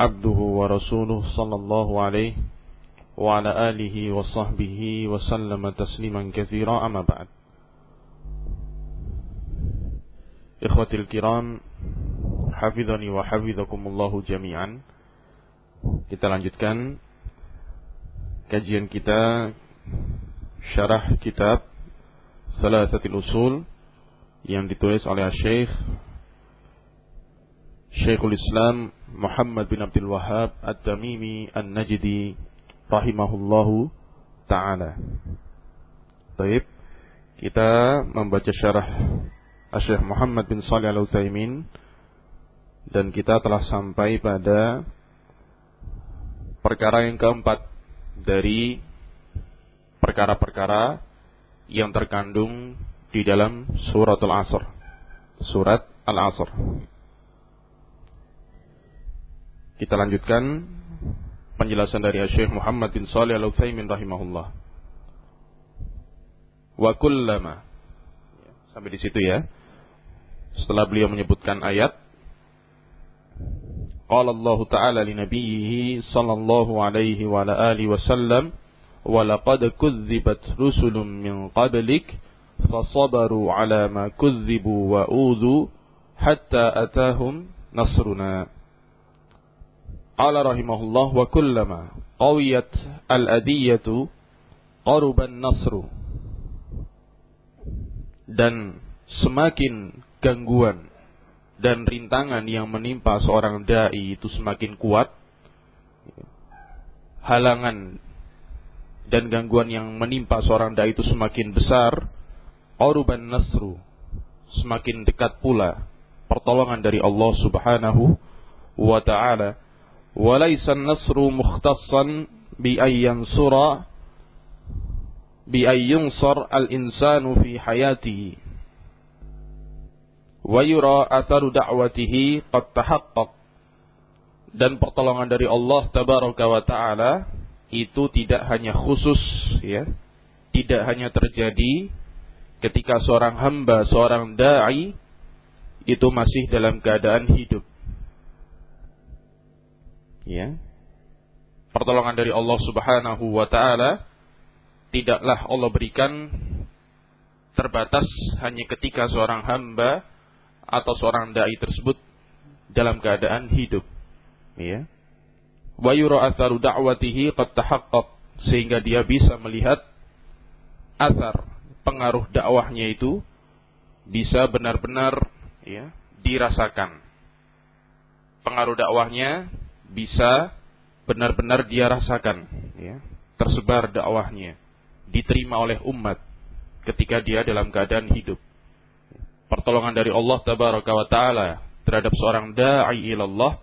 عبده ورسوله صلى الله عليه وعلى آله وصحبه وسلم تسليما كثيرا. أما بعد إخوتي الكرام حفظني وحفظكم الله جميعا. Kita lanjutkan kajian kita syarah kitab Salasatil Usul yang ditulis oleh Syekh Syekhul Islam Muhammad bin Abdul Wahab At-Tamimi An-Najdi rahimahullahu taala. Baik, kita membaca syarah Syekh Muhammad bin Shalih Al-Utsaimin dan kita telah sampai pada perkara yang keempat dari perkara-perkara yang terkandung di dalam surat Al-Asr. Surat Al-Asr. Kita lanjutkan penjelasan dari Syekh Muhammad bin Shalih Al-Utsaimin rahimahullah. Wa kullama sampai di situ ya. Setelah beliau menyebutkan ayat Qala Allah Ta'ala li nabiyhi sallallahu alaihi wa ala alihi wasallam wa laqad kuzzibat rusulun min qablik fasabaru ala ma kuzzibu wa udhu hatta atahum nasruna Qala rahimahullah wa kullama qawiyat al-adiyatu qaruban nasru. Dan semakin gangguan dan rintangan yang menimpa seorang dai itu semakin kuat, halangan dan gangguan yang menimpa seorang dai itu semakin besar, qaruban nasru, semakin dekat pula pertolongan dari Allah Subhanahu wa taala وليس النصر مختصا بأن ينصر بأن ينصر الإنسان في حياته ويرى أثر دعوته قد تحقق dan pertolongan dari Allah tabaraka wa taala itu tidak hanya khusus ya tidak hanya terjadi ketika seorang hamba seorang dai itu masih dalam keadaan hidup ya. Pertolongan dari Allah Subhanahu wa taala tidaklah Allah berikan terbatas hanya ketika seorang hamba atau seorang dai tersebut dalam keadaan hidup. Ya. Wa yura atharu da'watihi qad tahaqqaq sehingga dia bisa melihat asar pengaruh dakwahnya itu bisa benar-benar ya. dirasakan. Pengaruh dakwahnya bisa benar-benar dia rasakan ya, tersebar dakwahnya diterima oleh umat ketika dia dalam keadaan hidup. Pertolongan dari Allah tabaraka wa taala terhadap seorang dai ilallah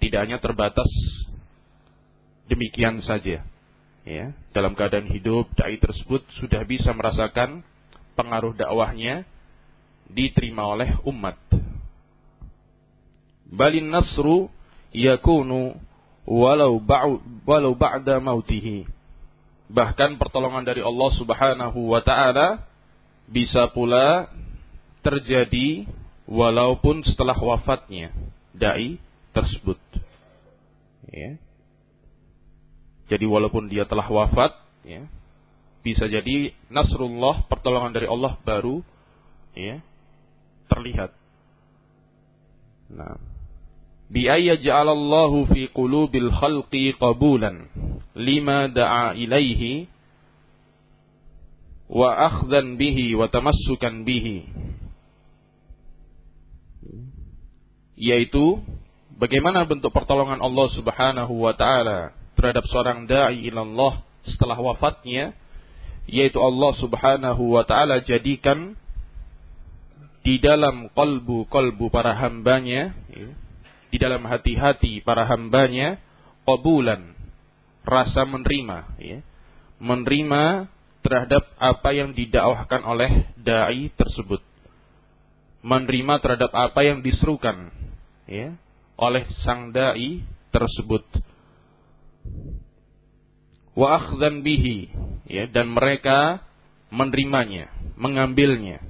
tidak hanya terbatas demikian saja ya. Dalam keadaan hidup dai tersebut sudah bisa merasakan pengaruh dakwahnya diterima oleh umat. Balin nasru yakunu walau walau ba'da mautihi. Bahkan pertolongan dari Allah Subhanahu wa taala bisa pula terjadi walaupun setelah wafatnya dai tersebut. Ya. Jadi walaupun dia telah wafat, ya, bisa jadi nasrullah pertolongan dari Allah baru ya terlihat. Nah, bi ayyaj'alallahu fi qulubil khalqi qabulan lima da'a ilaihi wa akhdhan bihi wa tamassukan bihi. Yaitu bagaimana bentuk pertolongan Allah Subhanahu wa taala terhadap seorang dai ilallah setelah wafatnya yaitu Allah Subhanahu wa taala jadikan di dalam kalbu-kalbu para hambanya ya, di dalam hati-hati para hambanya qabulan rasa menerima ya. Menerima terhadap apa yang didakwahkan oleh dai tersebut. Menerima terhadap apa yang diserukan ya oleh sang dai tersebut. Wa akhdhan bihi ya dan mereka menerimanya mengambilnya.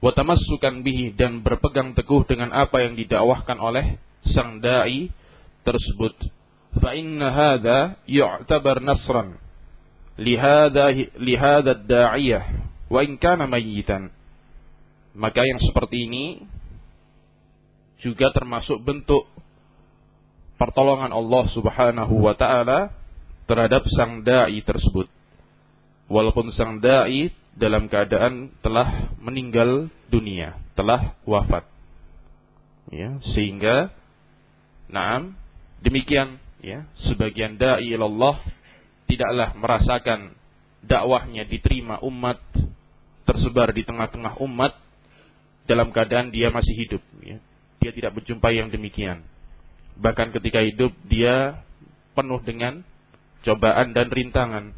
Wa tamassukan bihi dan berpegang teguh dengan apa yang didakwahkan oleh sang dai tersebut. Fa inna hadha yu'tabar nasran. Lihada lihada da'iyah wa in kana mayyitan. Maka yang seperti ini juga termasuk bentuk pertolongan Allah Subhanahu wa taala terhadap sang dai tersebut. Walaupun sang dai dalam keadaan telah meninggal dunia telah wafat. Ya sehingga Naam, demikian ya, sebagian dai Allah tidaklah merasakan dakwahnya diterima umat tersebar di tengah-tengah umat dalam keadaan dia masih hidup ya. Dia tidak berjumpa yang demikian. Bahkan ketika hidup dia penuh dengan cobaan dan rintangan.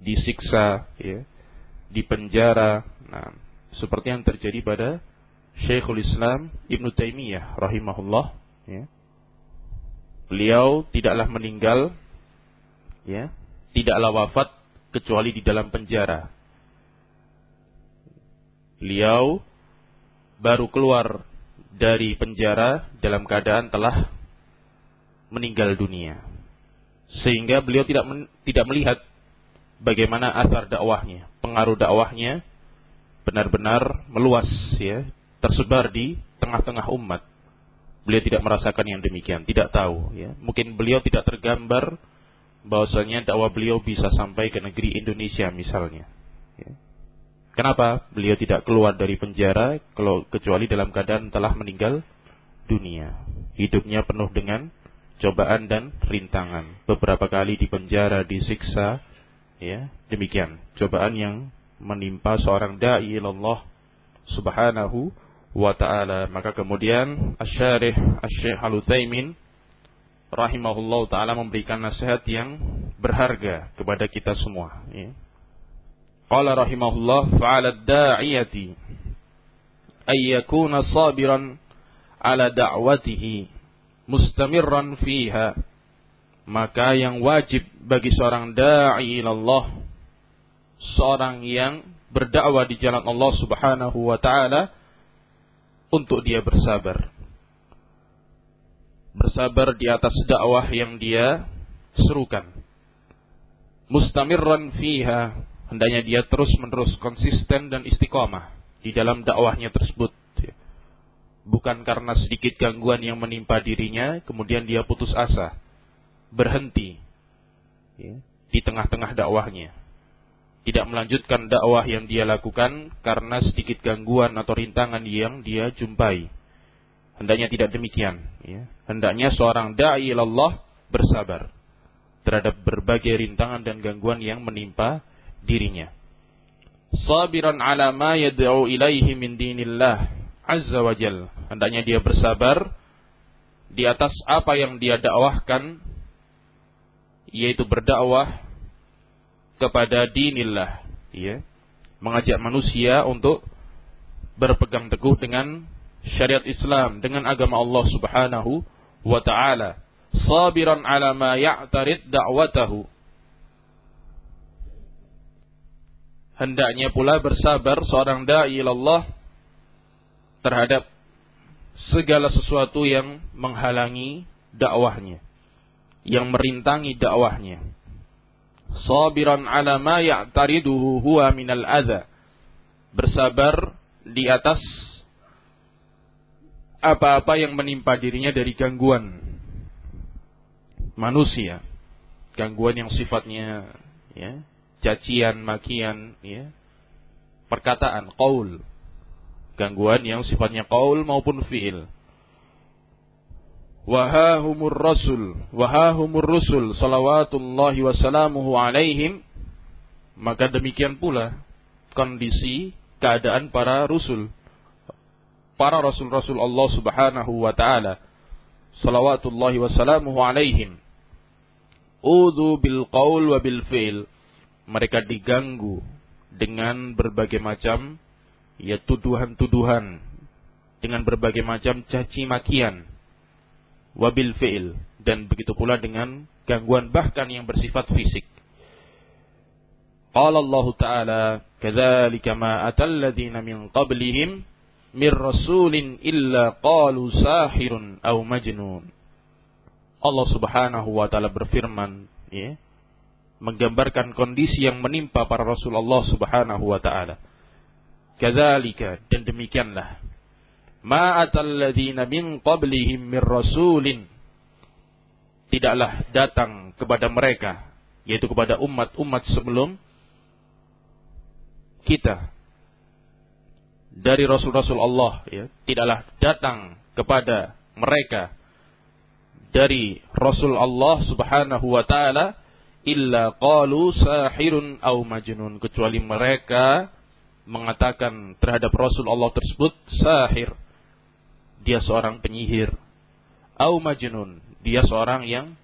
Disiksa ya, dipenjara. Nah, seperti yang terjadi pada Syekhul Islam Ibnu Taimiyah rahimahullah ya. Beliau tidaklah meninggal ya, tidaklah wafat kecuali di dalam penjara. Beliau baru keluar dari penjara dalam keadaan telah meninggal dunia. Sehingga beliau tidak men, tidak melihat bagaimana asar dakwahnya, pengaruh dakwahnya benar-benar meluas ya, tersebar di tengah-tengah umat. Beliau tidak merasakan yang demikian, tidak tahu. Ya. Mungkin beliau tidak tergambar bahwasanya dakwah beliau bisa sampai ke negeri Indonesia misalnya. Ya. Kenapa beliau tidak keluar dari penjara kalau kecuali dalam keadaan telah meninggal dunia. Hidupnya penuh dengan cobaan dan rintangan. Beberapa kali di penjara, disiksa, ya, demikian. Cobaan yang menimpa seorang dai Allah Subhanahu wa taala. Maka kemudian Asy-Syarih Asy-Syaikh Al-Utsaimin rahimahullah taala memberikan nasihat yang berharga kepada kita semua, ya. Qala rahimahullah fa'ala ad-da'iyati ay yakuna sabiran ala da'watihi mustamirran fiha maka yang wajib bagi seorang da'i ilallah seorang yang berdakwah di jalan Allah Subhanahu wa taala untuk dia bersabar. Bersabar di atas dakwah yang dia serukan. Mustamirran fiha, hendaknya dia terus-menerus konsisten dan istiqomah di dalam dakwahnya tersebut. Bukan karena sedikit gangguan yang menimpa dirinya, kemudian dia putus asa, berhenti ya, di tengah-tengah dakwahnya tidak melanjutkan dakwah yang dia lakukan karena sedikit gangguan atau rintangan yang dia jumpai. Hendaknya tidak demikian. Ya. Hendaknya seorang da'i Allah bersabar terhadap berbagai rintangan dan gangguan yang menimpa dirinya. Sabiran ala ma yad'u ilaihi min dinillah azza wa jal. Hendaknya dia bersabar di atas apa yang dia dakwahkan yaitu berdakwah kepada dinillah, ya. Mengajak manusia untuk berpegang teguh dengan syariat Islam, dengan agama Allah Subhanahu wa taala. Sabiran ala ma ya'tarid da'watahu. Hendaknya pula bersabar seorang dai Allah terhadap segala sesuatu yang menghalangi dakwahnya, yang merintangi dakwahnya sabiran ala ma ya'tariduhu huwa minal adha. Bersabar di atas apa-apa yang menimpa dirinya dari gangguan manusia. Gangguan yang sifatnya ya, cacian, makian, ya, perkataan, qaul. Gangguan yang sifatnya qaul maupun fi'il wahahumur rasul wahahumur rusul salawatullahi wassalamuhu alaihim. Maka demikian pula kondisi keadaan para rasul para rasul-rasul Allah Subhanahu wa taala salawatullahi wassalamuhu alaihim. Udu bil qaul wa bil fi'l mereka diganggu dengan berbagai macam ya tuduhan-tuduhan dengan berbagai macam caci makian wabil fi'il dan begitu pula dengan gangguan bahkan yang bersifat fisik. Qala Allah Ta'ala, "Kadzalika ma atal ladzina min qablihim min rasulin illa qalu sahirun aw majnun." Allah Subhanahu wa taala berfirman, ya, menggambarkan kondisi yang menimpa para rasul Allah Subhanahu wa taala. Kadzalika dan demikianlah ma min qablihim mir rasulin. Tidaklah datang kepada mereka yaitu kepada umat-umat sebelum kita. Dari rasul-rasul Allah ya tidaklah datang kepada mereka dari rasul Allah Subhanahu wa taala illa qalu sahirun au majnun kecuali mereka mengatakan terhadap rasul Allah tersebut sahir dia seorang penyihir au majnun dia seorang yang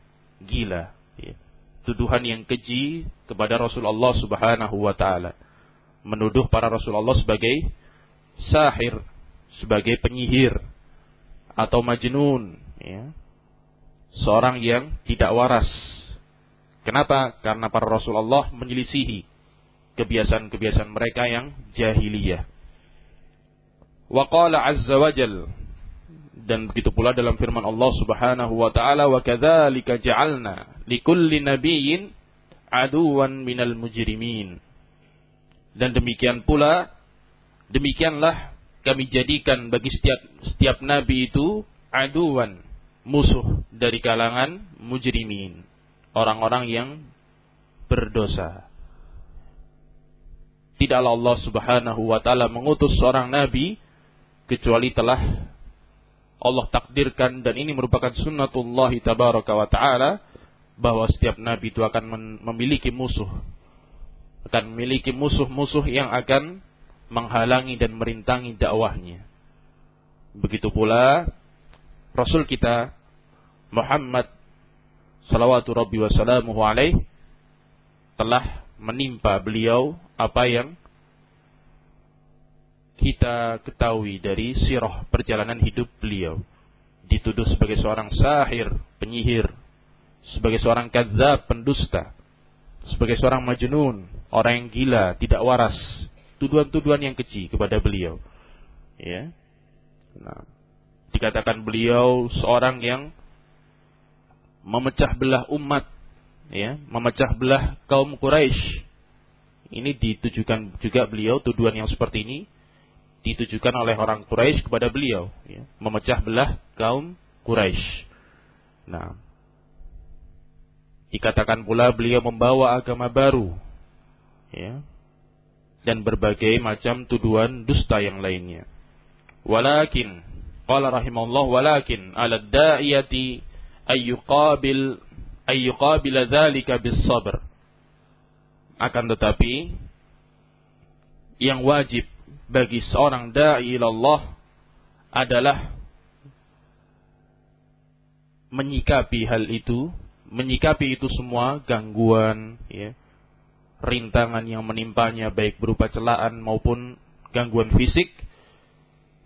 gila. Ya. Tuduhan yang keji kepada Rasulullah Subhanahu wa taala. Menuduh para Rasulullah sebagai sahir, sebagai penyihir atau majnun, ya. Seorang yang tidak waras. Kenapa? Karena para Rasulullah menyelisihi kebiasaan-kebiasaan mereka yang jahiliyah. Wa qala azza wa dan begitu pula dalam firman Allah Subhanahu wa taala wa kadzalika ja'alna likulli nabiyyin aduwan minal mujrimin. Dan demikian pula demikianlah kami jadikan bagi setiap setiap nabi itu aduwan musuh dari kalangan mujrimin orang-orang yang berdosa. Tidaklah Allah Subhanahu wa taala mengutus seorang nabi kecuali telah Allah takdirkan dan ini merupakan sunnatullah tabaraka wa ta'ala bahwa setiap nabi itu akan memiliki musuh. Akan memiliki musuh-musuh yang akan menghalangi dan merintangi dakwahnya. Begitu pula Rasul kita Muhammad salawatu rabbi wassalamuhu alaih telah menimpa beliau apa yang kita ketahui dari sirah perjalanan hidup beliau. Dituduh sebagai seorang sahir, penyihir, sebagai seorang kadzab, pendusta, sebagai seorang majnun, orang yang gila, tidak waras. Tuduhan-tuduhan yang keji kepada beliau. Ya. Nah, dikatakan beliau seorang yang memecah belah umat, ya, memecah belah kaum Quraisy. Ini ditujukan juga beliau tuduhan yang seperti ini ditujukan oleh orang Quraisy kepada beliau, ya, memecah belah kaum Quraisy. Nah, dikatakan pula beliau membawa agama baru, ya, dan berbagai macam tuduhan dusta yang lainnya. Walakin, qala rahimahullah, walakin ala da'iyati ayyuqabil ayyuqabila dzalika bis sabr. Akan tetapi yang wajib bagi seorang dai Allah adalah menyikapi hal itu, menyikapi itu semua gangguan, ya, rintangan yang menimpanya baik berupa celaan maupun gangguan fisik,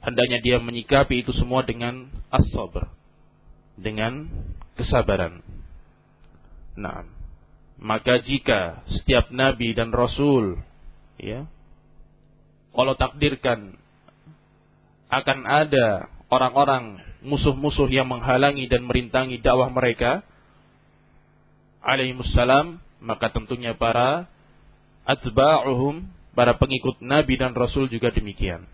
hendaknya dia menyikapi itu semua dengan as-sabr, dengan kesabaran. Nah, maka jika setiap nabi dan rasul ya Allah takdirkan akan ada orang-orang musuh-musuh yang menghalangi dan merintangi dakwah mereka alaihissalam maka tentunya para atba'uhum para pengikut nabi dan rasul juga demikian.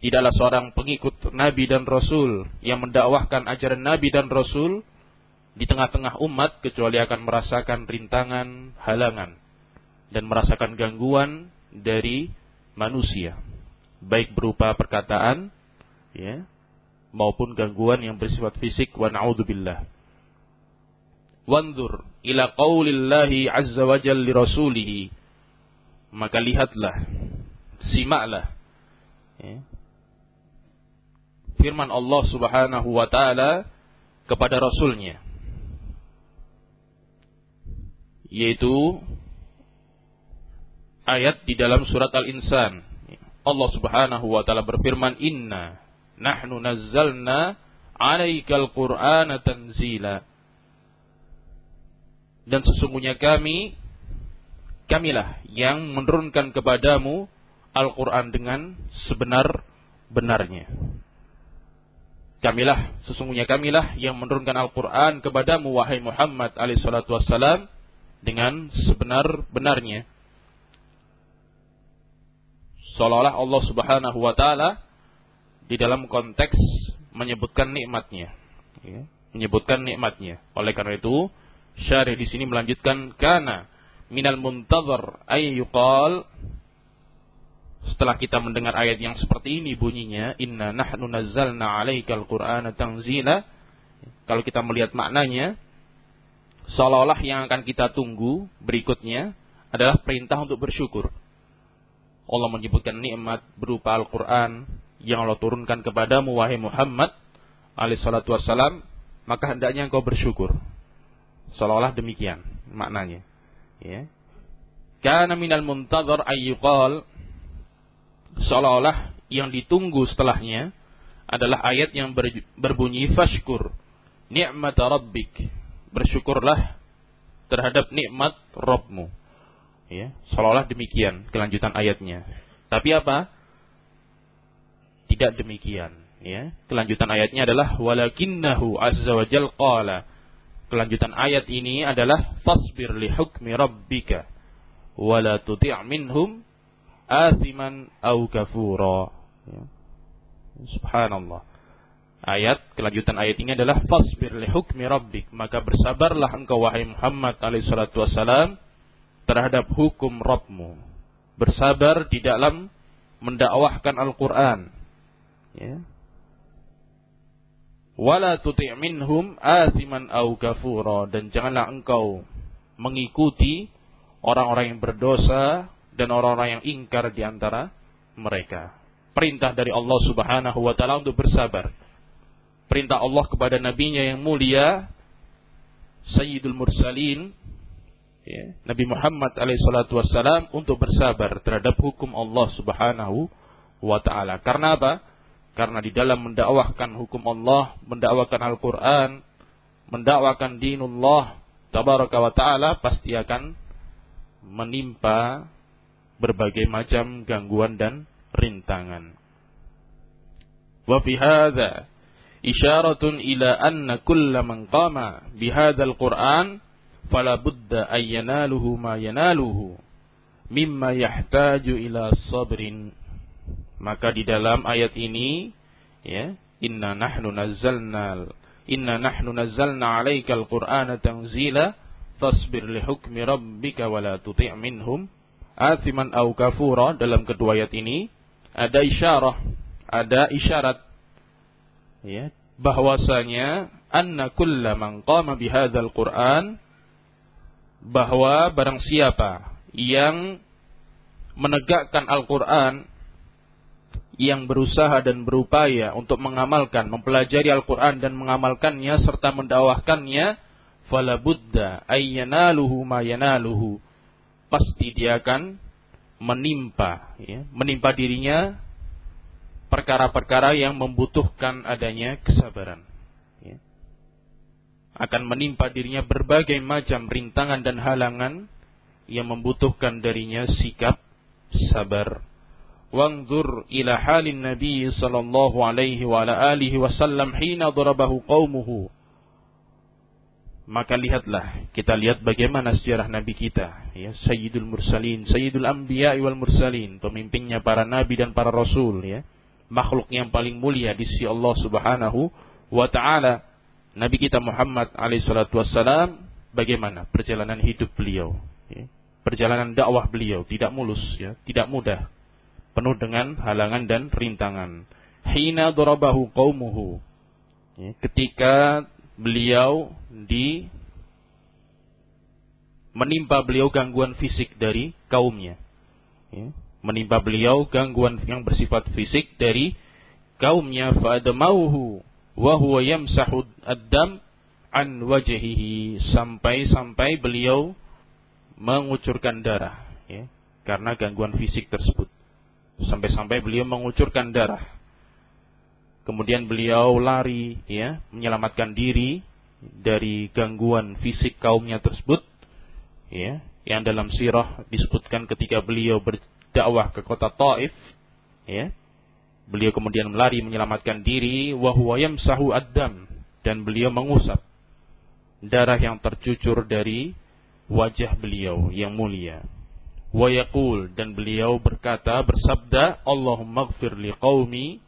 Tidaklah seorang pengikut nabi dan rasul yang mendakwahkan ajaran nabi dan rasul di tengah-tengah umat kecuali akan merasakan rintangan, halangan dan merasakan gangguan dari manusia, baik berupa perkataan ya maupun gangguan yang bersifat fisik wa naudzubillah. Wanzur ila qaulillahi azza wa jalla li rasulih. Maka lihatlah, simaklah ya. firman Allah Subhanahu wa taala kepada rasulnya yaitu ayat di dalam surat Al-Insan. Allah Subhanahu wa taala berfirman, "Inna nahnu nazzalna 'alaikal Qur'ana tanzila." Dan sesungguhnya kami kamilah yang menurunkan kepadamu Al-Qur'an dengan sebenar-benarnya. Kamilah, sesungguhnya kamilah yang menurunkan Al-Quran kepadamu, wahai Muhammad alaihissalatu wassalam, dengan sebenar-benarnya. Seolah-olah Allah subhanahu wa ta'ala di dalam konteks menyebutkan nikmatnya. Ya, menyebutkan nikmatnya. Oleh karena itu, syarih di sini melanjutkan, Kana minal muntazar ayyuqal setelah kita mendengar ayat yang seperti ini bunyinya, Inna nahnu nazzalna alaikal qur'ana tanzila. Kalau kita melihat maknanya, seolah-olah yang akan kita tunggu berikutnya adalah perintah untuk bersyukur. Allah menyebutkan nikmat berupa Al-Quran yang Allah turunkan kepadamu, wahai Muhammad, alaihissalatu wassalam, maka hendaknya engkau bersyukur. Seolah-olah demikian maknanya. Ya. Karena minal muntazar ayyuqal seolah-olah yang ditunggu setelahnya adalah ayat yang ber, berbunyi fashkur ni'mat rabbik bersyukurlah terhadap nikmat Rabbmu ya seolah-olah demikian kelanjutan ayatnya tapi apa tidak demikian ya kelanjutan ayatnya adalah walakinnahu azza wa jal qala kelanjutan ayat ini adalah fasbir li hukmi rabbika wala tuti' minhum athiman au kafura. Ya. Subhanallah. Ayat kelanjutan ayat ini adalah fasbir li hukmi rabbik, maka bersabarlah engkau wahai Muhammad alaihi salatu wasalam terhadap hukum Rabbmu. Bersabar di dalam mendakwahkan Al-Qur'an. Ya. Wala tuti' minhum dan janganlah engkau mengikuti orang-orang yang berdosa dan orang-orang yang ingkar di antara mereka. Perintah dari Allah Subhanahu wa taala untuk bersabar. Perintah Allah kepada nabinya yang mulia Sayyidul Mursalin ya, Nabi Muhammad alaihissalatu wassalam untuk bersabar terhadap hukum Allah Subhanahu wa taala. Karena apa? Karena di dalam mendakwahkan hukum Allah, mendakwakan Al-Qur'an, mendakwakan dinullah tabaraka wa taala pasti akan menimpa berbagai macam gangguan dan rintangan. Wa isyaratun ila anna kulla man qama bi hadzal Qur'an fala budda ay yanaluhu ma yanaluhu mimma yahtaju ila sabrin. Maka di dalam ayat ini ya, inna nahnu nazzalna inna nahnu nazzalna 'alaikal qur'ana tanzila fasbir li hukmi rabbika wa la tuti' minhum athiman au kafura dalam kedua ayat ini ada isyarah, ada isyarat ya, bahwasanya anna kulla qama bihadzal Qur'an bahwa barang siapa yang menegakkan Al-Qur'an yang berusaha dan berupaya untuk mengamalkan, mempelajari Al-Quran dan mengamalkannya serta mendakwahkannya, fala buddha ayyanaluhu ma yanaluhu pasti dia akan menimpa, ya, menimpa dirinya perkara-perkara yang membutuhkan adanya kesabaran. Akan menimpa dirinya berbagai macam rintangan dan halangan. Yang membutuhkan darinya sikap sabar. Wangdur ila halin Nabi sallallahu alaihi wa ala alihi wasallam hina darabahu qaumuhu. Maka lihatlah kita lihat bagaimana sejarah nabi kita ya sayyidul mursalin sayyidul anbiya wal mursalin pemimpinnya para nabi dan para rasul ya makhluk yang paling mulia di sisi Allah Subhanahu wa taala nabi kita Muhammad alaihi salatu wassalam bagaimana perjalanan hidup beliau ya. perjalanan dakwah beliau tidak mulus ya tidak mudah penuh dengan halangan dan rintangan hina darabahu qaumuhu ya, ketika beliau di menimpa beliau gangguan fisik dari kaumnya. Ya. Menimpa beliau gangguan yang bersifat fisik dari kaumnya fa'adamauhu wa huwa yamsahu ad-dam an wajhihi sampai-sampai beliau mengucurkan darah ya, karena gangguan fisik tersebut. Sampai-sampai beliau mengucurkan darah Kemudian beliau lari ya, menyelamatkan diri dari gangguan fisik kaumnya tersebut ya, yang dalam sirah disebutkan ketika beliau berdakwah ke kota Taif ya. Beliau kemudian melari menyelamatkan diri wa huwa yamsahu ad-dam dan beliau mengusap darah yang tercucur dari wajah beliau yang mulia. Wa dan beliau berkata bersabda Allahumma ighfir liqaumi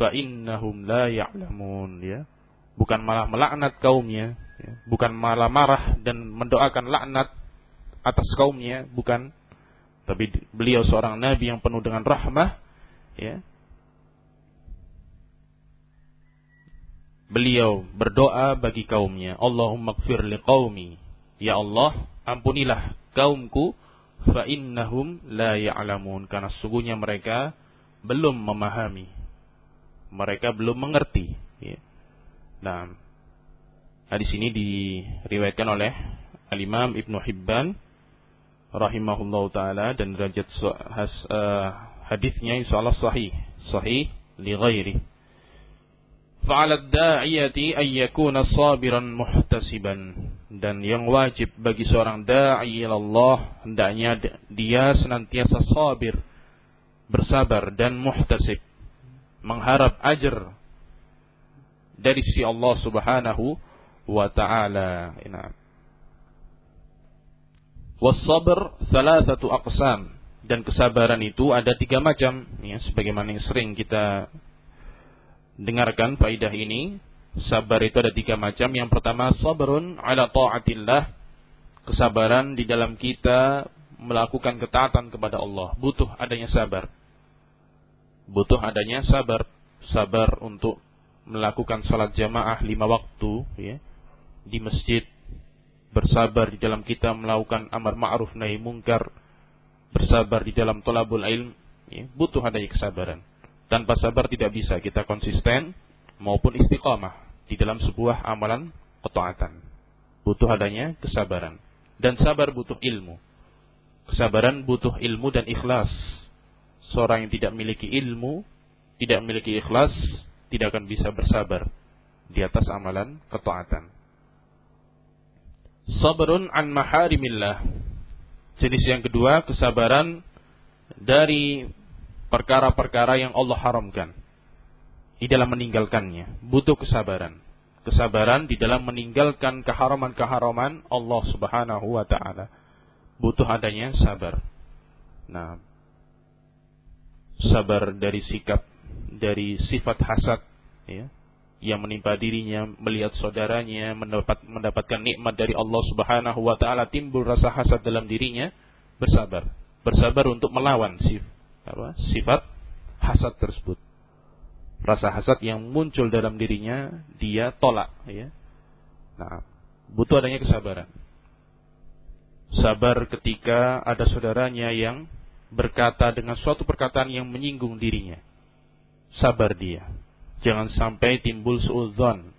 fa innahum la ya'lamun ya. Bukan malah melaknat kaumnya, ya. bukan malah marah dan mendoakan laknat atas kaumnya, bukan. Tapi beliau seorang nabi yang penuh dengan rahmah, ya. Beliau berdoa bagi kaumnya, Allahumma gfir liqaumi. Ya Allah, ampunilah kaumku fa innahum la ya'lamun karena sungguhnya mereka belum memahami. Mereka belum mengerti, ya. Nah, hadis ini diriwayatkan oleh Al-Imam Ibnu Hibban rahimahullahu taala dan derajat uh, hadisnya insyaallah sahih, sahih li ghairi. Fa'ala ad-da'iyati ay yakuna sabiran muhtasiban. Dan yang wajib bagi seorang dai Allah hendaknya dia senantiasa sabir bersabar dan muhtasib. Mengharap ajar dari sisi Allah Subhanahu wa taala. Was-sabr thalathatu aqsam. Dan kesabaran itu ada tiga macam ya sebagaimana yang sering kita dengarkan faidah ini. Sabar itu ada tiga macam. Yang pertama sabrun ala taatillah. Kesabaran di dalam kita melakukan ketaatan kepada Allah. Butuh adanya sabar. Butuh adanya sabar. Sabar untuk melakukan salat jamaah lima waktu ya, di masjid, bersabar di dalam kita melakukan amar ma'ruf nahi mungkar, bersabar di dalam tolabul ilm, ya, butuh adanya kesabaran. Tanpa sabar tidak bisa kita konsisten maupun istiqamah di dalam sebuah amalan ketaatan. Butuh adanya kesabaran. Dan sabar butuh ilmu. Kesabaran butuh ilmu dan ikhlas. Seorang yang tidak memiliki ilmu, tidak memiliki ikhlas, tidak akan bisa bersabar di atas amalan ketaatan. Sabrun an maharimillah. Jenis yang kedua, kesabaran dari perkara-perkara yang Allah haramkan. Di dalam meninggalkannya. Butuh kesabaran. Kesabaran di dalam meninggalkan keharaman-keharaman Allah subhanahu wa ta'ala. Butuh adanya sabar. Nah, sabar dari sikap dari sifat hasad ya, yang menimpa dirinya melihat saudaranya mendapat mendapatkan nikmat dari Allah Subhanahu wa taala timbul rasa hasad dalam dirinya bersabar bersabar untuk melawan sif, apa, sifat hasad tersebut rasa hasad yang muncul dalam dirinya dia tolak ya nah butuh adanya kesabaran sabar ketika ada saudaranya yang berkata dengan suatu perkataan yang menyinggung dirinya sabar dia. Jangan sampai timbul suudzon.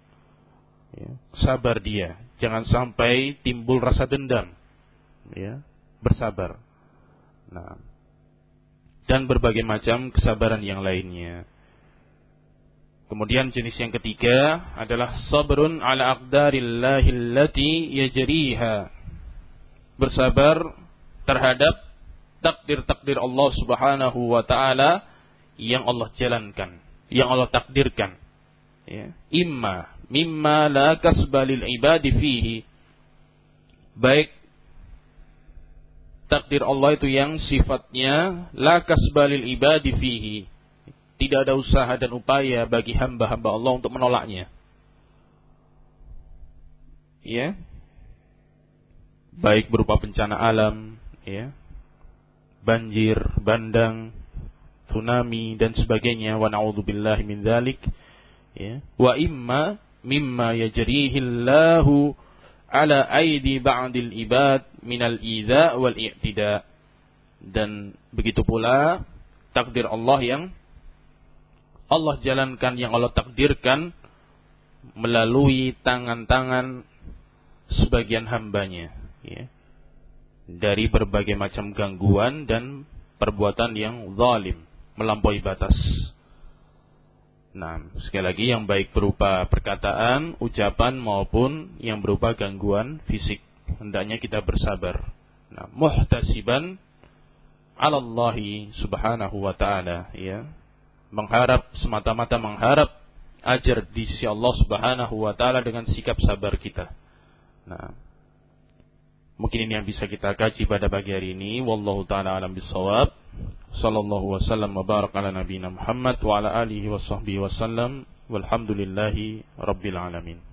Ya, sabar dia. Jangan sampai timbul rasa dendam. Ya, bersabar. Nah, dan berbagai macam kesabaran yang lainnya. Kemudian jenis yang ketiga adalah sabrun ala aqdarillahi allati yajriha. Bersabar terhadap takdir-takdir Allah Subhanahu wa taala yang Allah jalankan, yang Allah takdirkan. Ya. Imma mimma la kasbalil ibadi fihi. Baik takdir Allah itu yang sifatnya la kasbalil ibadi fihi. Tidak ada usaha dan upaya bagi hamba-hamba Allah untuk menolaknya. Ya. Baik berupa bencana alam, ya. Banjir, bandang, tsunami dan sebagainya wa naudzubillahi min dzalik ya wa imma mimma yajrihi Allahu ala aidi ba'dil ibad minal idza wal i'tida dan begitu pula takdir Allah yang Allah jalankan yang Allah takdirkan melalui tangan-tangan sebagian hambanya ya dari berbagai macam gangguan dan perbuatan yang zalim melampaui batas. Nah, sekali lagi yang baik berupa perkataan, ucapan maupun yang berupa gangguan fisik. Hendaknya kita bersabar. Nah, muhtasiban 'ala Allah Subhanahu wa taala, ya. mengharap semata-mata mengharap ajar di sisi Allah Subhanahu wa taala dengan sikap sabar kita. Nah, mungkin ini yang bisa kita kaji pada pagi hari ini. Wallahu taala alam bisawab. Sallallahu wasallam wa baraka ala nabiyina Muhammad wa ala alihi wa sahbihi wasallam. Walhamdulillahi rabbil alamin.